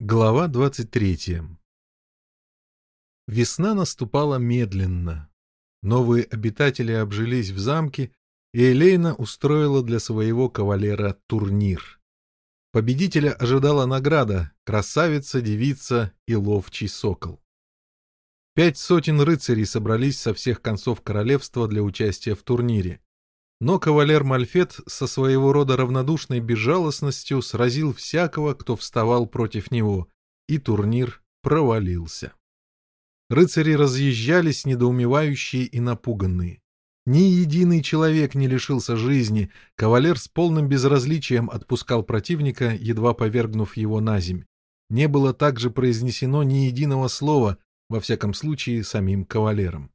Глава 23 Весна наступала медленно. Новые обитатели обжились в замке, и Элейна устроила для своего кавалера турнир. Победителя ожидала награда — красавица, девица и ловчий сокол. Пять сотен рыцарей собрались со всех концов королевства для участия в турнире. Но кавалер Мальфет со своего рода равнодушной безжалостностью сразил всякого, кто вставал против него, и турнир провалился. Рыцари разъезжались, недоумевающие и напуганные. Ни единый человек не лишился жизни, кавалер с полным безразличием отпускал противника, едва повергнув его на земь. Не было также произнесено ни единого слова, во всяком случае, самим кавалером.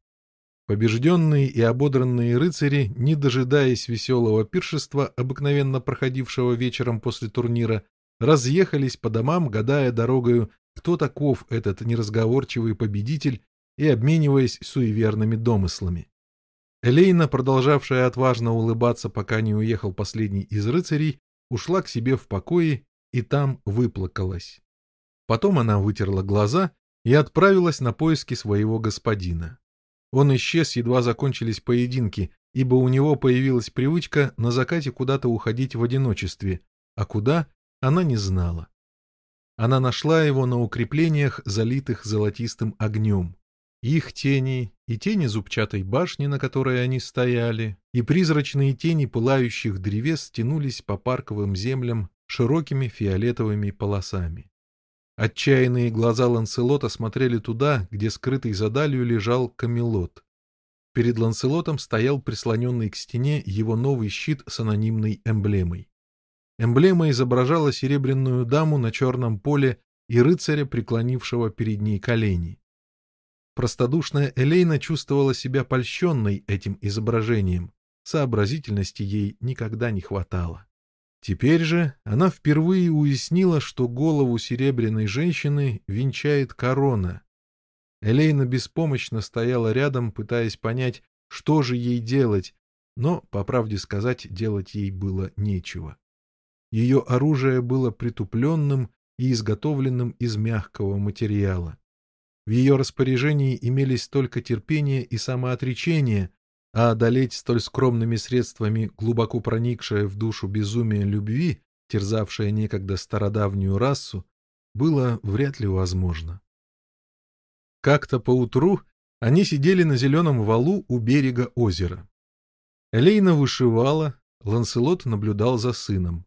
Побежденные и ободранные рыцари, не дожидаясь веселого пиршества, обыкновенно проходившего вечером после турнира, разъехались по домам, гадая дорогою, кто таков этот неразговорчивый победитель, и обмениваясь суеверными домыслами. Элейна, продолжавшая отважно улыбаться, пока не уехал последний из рыцарей, ушла к себе в покое и там выплакалась. Потом она вытерла глаза и отправилась на поиски своего господина. Он исчез, едва закончились поединки, ибо у него появилась привычка на закате куда-то уходить в одиночестве, а куда она не знала. Она нашла его на укреплениях, залитых золотистым огнем. Их тени и тени зубчатой башни, на которой они стояли, и призрачные тени пылающих древес тянулись по парковым землям широкими фиолетовыми полосами. Отчаянные глаза Ланселота смотрели туда, где скрытый за далью лежал Камелот. Перед Ланселотом стоял прислоненный к стене его новый щит с анонимной эмблемой. Эмблема изображала серебряную даму на черном поле и рыцаря, преклонившего перед ней колени. Простодушная Элейна чувствовала себя польщенной этим изображением, сообразительности ей никогда не хватало. Теперь же она впервые уяснила, что голову серебряной женщины венчает корона. Элейна беспомощно стояла рядом, пытаясь понять, что же ей делать, но, по правде сказать, делать ей было нечего. Ее оружие было притупленным и изготовленным из мягкого материала. В ее распоряжении имелись только терпение и самоотречение, а одолеть столь скромными средствами глубоко проникшее в душу безумие любви, терзавшее некогда стародавнюю расу, было вряд ли возможно. Как-то поутру они сидели на зеленом валу у берега озера. Элейна вышивала, Ланселот наблюдал за сыном.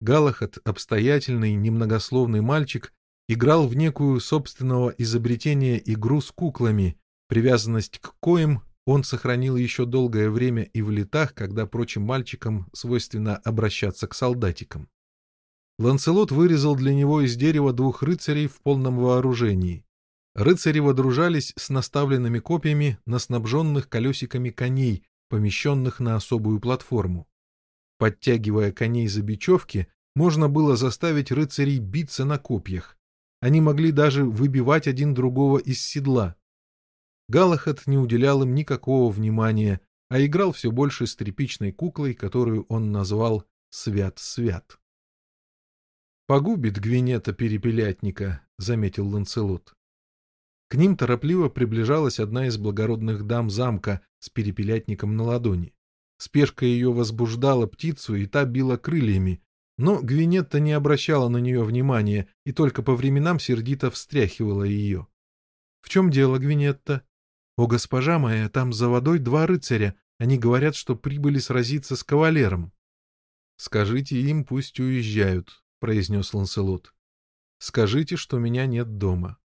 Галахат, обстоятельный, немногословный мальчик, играл в некую собственного изобретения игру с куклами, привязанность к коим он сохранил еще долгое время и в летах, когда прочим мальчикам свойственно обращаться к солдатикам. Ланселот вырезал для него из дерева двух рыцарей в полном вооружении. Рыцари водружались с наставленными копьями на снабженных колесиками коней, помещенных на особую платформу. Подтягивая коней за бечевки, можно было заставить рыцарей биться на копьях. Они могли даже выбивать один другого из седла. Галахат не уделял им никакого внимания, а играл все больше с тряпичной куклой, которую он назвал «Свят-свят». «Погубит Гвинета перепелятника», — заметил Ланцелот. К ним торопливо приближалась одна из благородных дам замка с перепелятником на ладони. Спешка ее возбуждала птицу, и та била крыльями, но Гвинетта не обращала на нее внимания и только по временам сердито встряхивала ее. — В чем дело, Гвинетта? «О, госпожа моя, там за водой два рыцаря. Они говорят, что прибыли сразиться с кавалером». «Скажите им, пусть уезжают», — произнес Ланселот. «Скажите, что меня нет дома».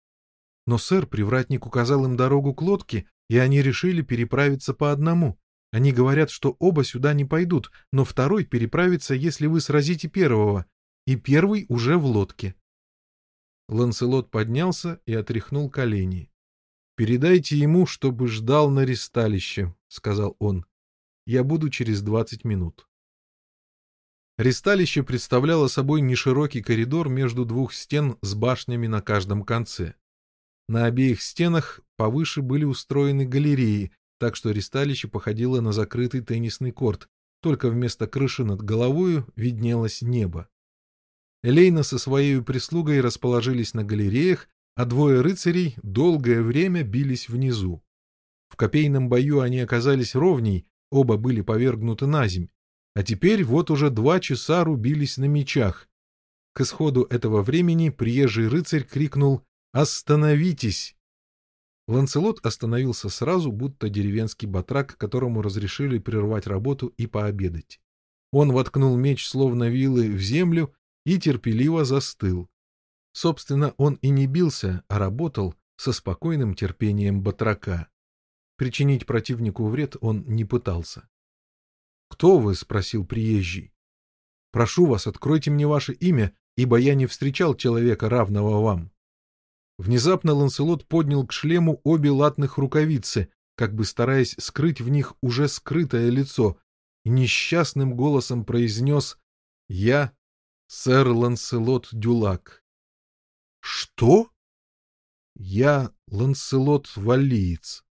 Но, сэр, привратник указал им дорогу к лодке, и они решили переправиться по одному. Они говорят, что оба сюда не пойдут, но второй переправится, если вы сразите первого, и первый уже в лодке. Ланселот поднялся и отряхнул колени. «Передайте ему, чтобы ждал на ресталище», — сказал он. «Я буду через двадцать минут». Ресталище представляло собой неширокий коридор между двух стен с башнями на каждом конце. На обеих стенах повыше были устроены галереи, так что ресталище походило на закрытый теннисный корт, только вместо крыши над головою виднелось небо. Элейна со своей прислугой расположились на галереях, а двое рыцарей долгое время бились внизу. В копейном бою они оказались ровней, оба были повергнуты на земь, а теперь вот уже два часа рубились на мечах. К исходу этого времени приезжий рыцарь крикнул «Остановитесь!». Ланцелот остановился сразу, будто деревенский батрак, которому разрешили прервать работу и пообедать. Он воткнул меч, словно вилы, в землю и терпеливо застыл. Собственно, он и не бился, а работал со спокойным терпением батрака. Причинить противнику вред он не пытался. «Кто вы?» — спросил приезжий. «Прошу вас, откройте мне ваше имя, ибо я не встречал человека, равного вам». Внезапно Ланселот поднял к шлему обе латных рукавицы, как бы стараясь скрыть в них уже скрытое лицо, и несчастным голосом произнес «Я сэр Ланселот Дюлак». «Что?» «Я Ланселот Валиец».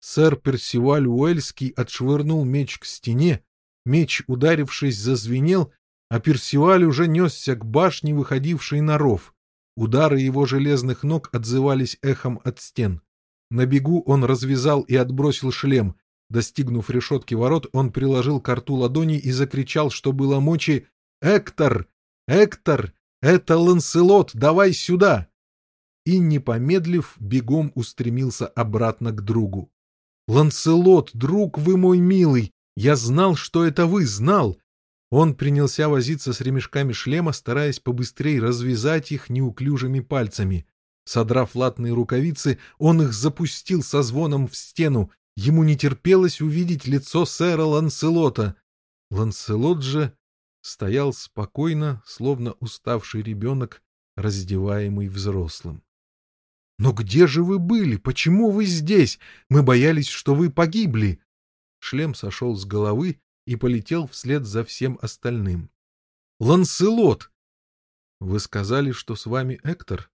Сэр Персиваль Уэльский отшвырнул меч к стене, меч, ударившись, зазвенел, а Персиваль уже несся к башне, выходившей на ров. Удары его железных ног отзывались эхом от стен. На бегу он развязал и отбросил шлем. Достигнув решетки ворот, он приложил к рту ладони и закричал, что было мочи «Эктор! Эктор! Это Ланселот! Давай сюда!» И, не помедлив, бегом устремился обратно к другу. «Ланселот, друг вы мой милый! Я знал, что это вы, знал! Он принялся возиться с ремешками шлема, стараясь побыстрее развязать их неуклюжими пальцами. Содрав латные рукавицы, он их запустил со звоном в стену. Ему не терпелось увидеть лицо сэра Ланселота. Ланселот же стоял спокойно, словно уставший ребенок, раздеваемый взрослым. «Но где же вы были? Почему вы здесь? Мы боялись, что вы погибли!» Шлем сошел с головы, и полетел вслед за всем остальным. «Ланселот!» «Вы сказали, что с вами Эктор?»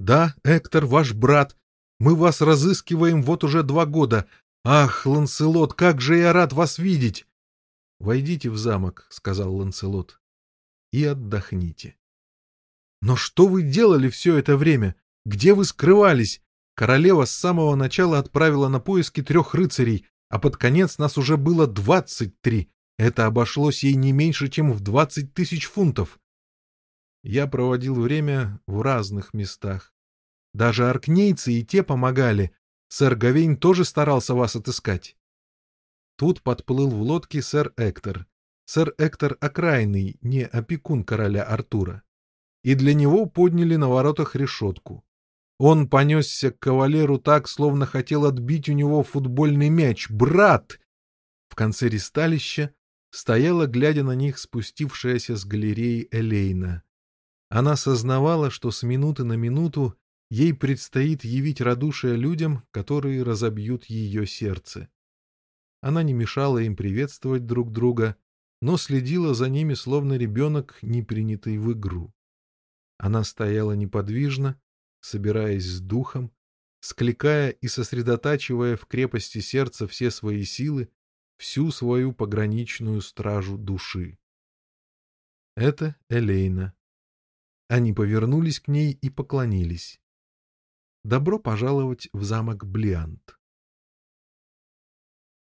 «Да, Эктор, ваш брат. Мы вас разыскиваем вот уже два года. Ах, Ланселот, как же я рад вас видеть!» «Войдите в замок», — сказал Ланселот, — «и отдохните». «Но что вы делали все это время? Где вы скрывались? Королева с самого начала отправила на поиски трех рыцарей, а под конец нас уже было двадцать три. Это обошлось ей не меньше, чем в двадцать тысяч фунтов. Я проводил время в разных местах. Даже аркнейцы и те помогали. Сэр Гавейн тоже старался вас отыскать. Тут подплыл в лодке сэр Эктор. Сэр Эктор окраинный, не опекун короля Артура. И для него подняли на воротах решетку. Он понесся к кавалеру так, словно хотел отбить у него футбольный мяч. «Брат!» В конце ристалища стояла, глядя на них, спустившаяся с галереи Элейна. Она сознавала, что с минуты на минуту ей предстоит явить радушие людям, которые разобьют ее сердце. Она не мешала им приветствовать друг друга, но следила за ними, словно ребенок, не принятый в игру. Она стояла неподвижно, собираясь с духом, скликая и сосредотачивая в крепости сердца все свои силы, всю свою пограничную стражу души. Это Элейна. Они повернулись к ней и поклонились. Добро пожаловать в замок Блиант.